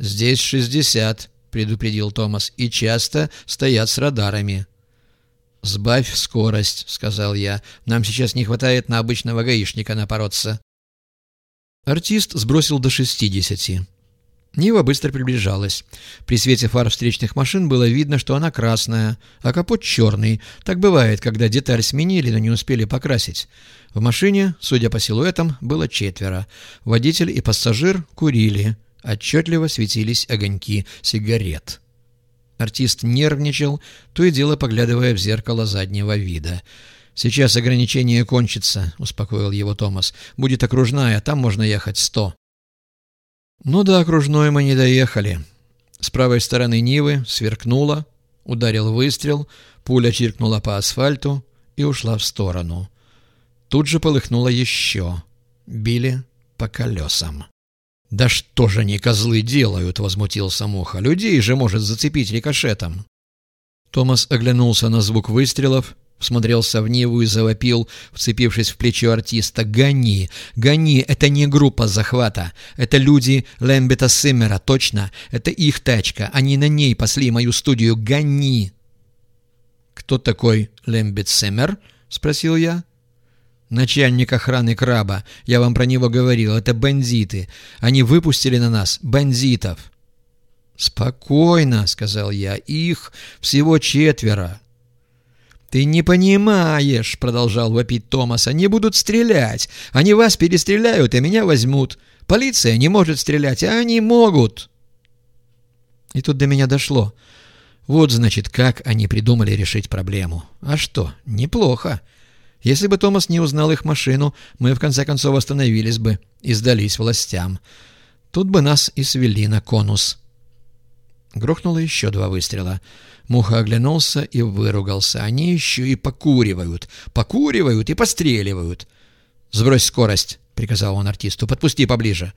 «Здесь шестьдесят», — предупредил Томас, — «и часто стоят с радарами». «Сбавь скорость», — сказал я. «Нам сейчас не хватает на обычного гаишника напороться». Артист сбросил до шестидесяти. Нива быстро приближалась. При свете фар встречных машин было видно, что она красная, а капот черный. Так бывает, когда деталь сменили, но не успели покрасить. В машине, судя по силуэтам, было четверо. Водитель и пассажир курили. Отчетливо светились огоньки сигарет. Артист нервничал, то и дело поглядывая в зеркало заднего вида. «Сейчас ограничение кончится», — успокоил его Томас. «Будет окружная, там можно ехать сто». Ну до окружной мы не доехали. С правой стороны Нивы сверкнуло, ударил выстрел, пуля чиркнула по асфальту и ушла в сторону. Тут же полыхнуло еще. Били по колесам. «Да что же они, козлы, делают?» — возмутился Муха. «Людей же может зацепить рикошетом». Томас оглянулся на звук выстрелов Всмотрелся в Ниву и завопил, вцепившись в плечо артиста. «Гони! Гони! Это не группа захвата! Это люди Лэмбета Симмера, точно! Это их тачка! Они на ней пасли мою студию! Гони!» «Кто такой Лэмбет Симмер?» — спросил я. «Начальник охраны краба. Я вам про него говорил. Это бандиты. Они выпустили на нас бандитов». «Спокойно», — сказал я. «Их всего четверо». «Ты не понимаешь», — продолжал вопить Томас, — «они будут стрелять. Они вас перестреляют и меня возьмут. Полиция не может стрелять, а они могут». И тут до меня дошло. Вот, значит, как они придумали решить проблему. А что, неплохо. Если бы Томас не узнал их машину, мы в конце концов остановились бы и сдались властям. Тут бы нас и свели на конус. Грохнуло еще два выстрела. Муха оглянулся и выругался. Они еще и покуривают. Покуривают и постреливают. «Сбрось скорость», — приказал он артисту. «Подпусти поближе».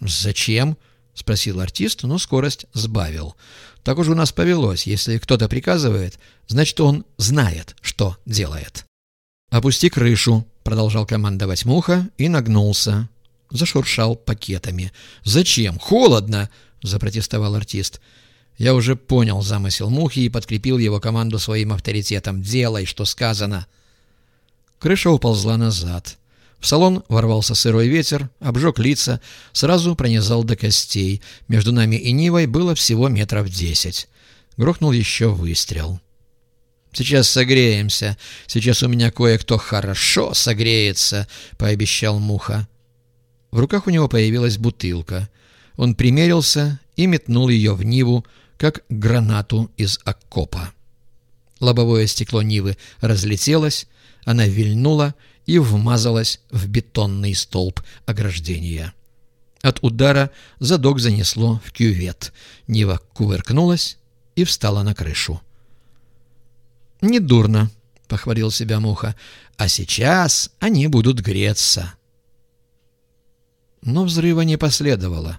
«Зачем?» — спросил артист, но скорость сбавил. «Так уж у нас повелось. Если кто-то приказывает, значит, он знает, что делает». «Опусти крышу», — продолжал командовать Муха и нагнулся. Зашуршал пакетами. «Зачем? Холодно!» — запротестовал артист. Я уже понял замысел Мухи и подкрепил его команду своим авторитетом. «Делай, что сказано!» Крыша уползла назад. В салон ворвался сырой ветер, обжег лица, сразу пронизал до костей. Между нами и Нивой было всего метров десять. Грохнул еще выстрел. «Сейчас согреемся. Сейчас у меня кое-кто хорошо согреется», — пообещал Муха. В руках у него появилась бутылка. Он примерился и метнул ее в Ниву, как гранату из окопа. Лобовое стекло Нивы разлетелось, она вильнула и вмазалась в бетонный столб ограждения. От удара задок занесло в кювет. Нива кувыркнулась и встала на крышу. «Недурно», — похвалил себя Муха, — «а сейчас они будут греться». Но взрыва не последовало.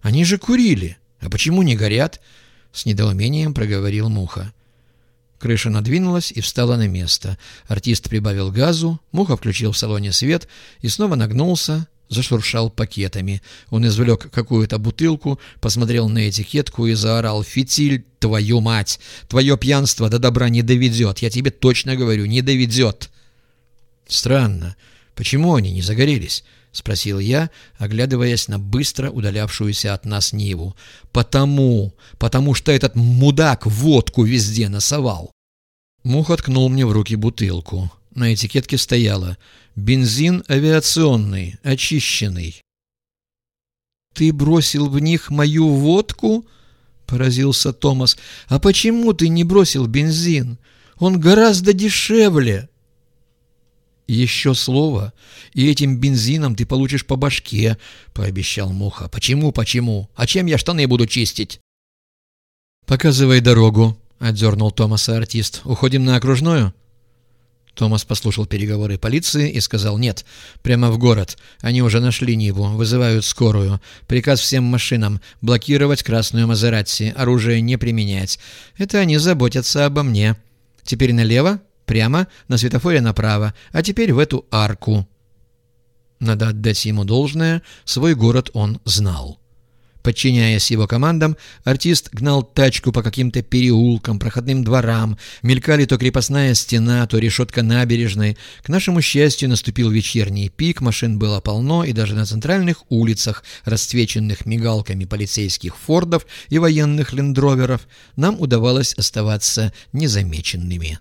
Они же курили. «А почему не горят?» — с недоумением проговорил Муха. Крыша надвинулась и встала на место. Артист прибавил газу, Муха включил в салоне свет и снова нагнулся, зашуршал пакетами. Он извлек какую-то бутылку, посмотрел на этикетку и заорал «Фитиль, твою мать! Твое пьянство до добра не доведет! Я тебе точно говорю, не доведет!» «Странно. Почему они не загорелись?» — спросил я, оглядываясь на быстро удалявшуюся от нас Ниву. «Потому, потому что этот мудак водку везде насовал». Мух откнул мне в руки бутылку. На этикетке стояло «Бензин авиационный, очищенный». «Ты бросил в них мою водку?» — поразился Томас. «А почему ты не бросил бензин? Он гораздо дешевле». «Еще слово, и этим бензином ты получишь по башке», — пообещал Муха. «Почему, почему? А чем я штаны буду чистить?» «Показывай дорогу», — отдернул Томаса артист. «Уходим на окружную?» Томас послушал переговоры полиции и сказал «нет, прямо в город. Они уже нашли Ниву, вызывают скорую. Приказ всем машинам – блокировать красную Мазератти, оружие не применять. Это они заботятся обо мне. Теперь налево, Прямо, на светофоре направо, а теперь в эту арку. Надо отдать ему должное, свой город он знал. Подчиняясь его командам, артист гнал тачку по каким-то переулкам, проходным дворам, мелькали то крепостная стена, то решетка набережной. К нашему счастью, наступил вечерний пик, машин было полно, и даже на центральных улицах, расцвеченных мигалками полицейских фордов и военных лендроверов, нам удавалось оставаться незамеченными.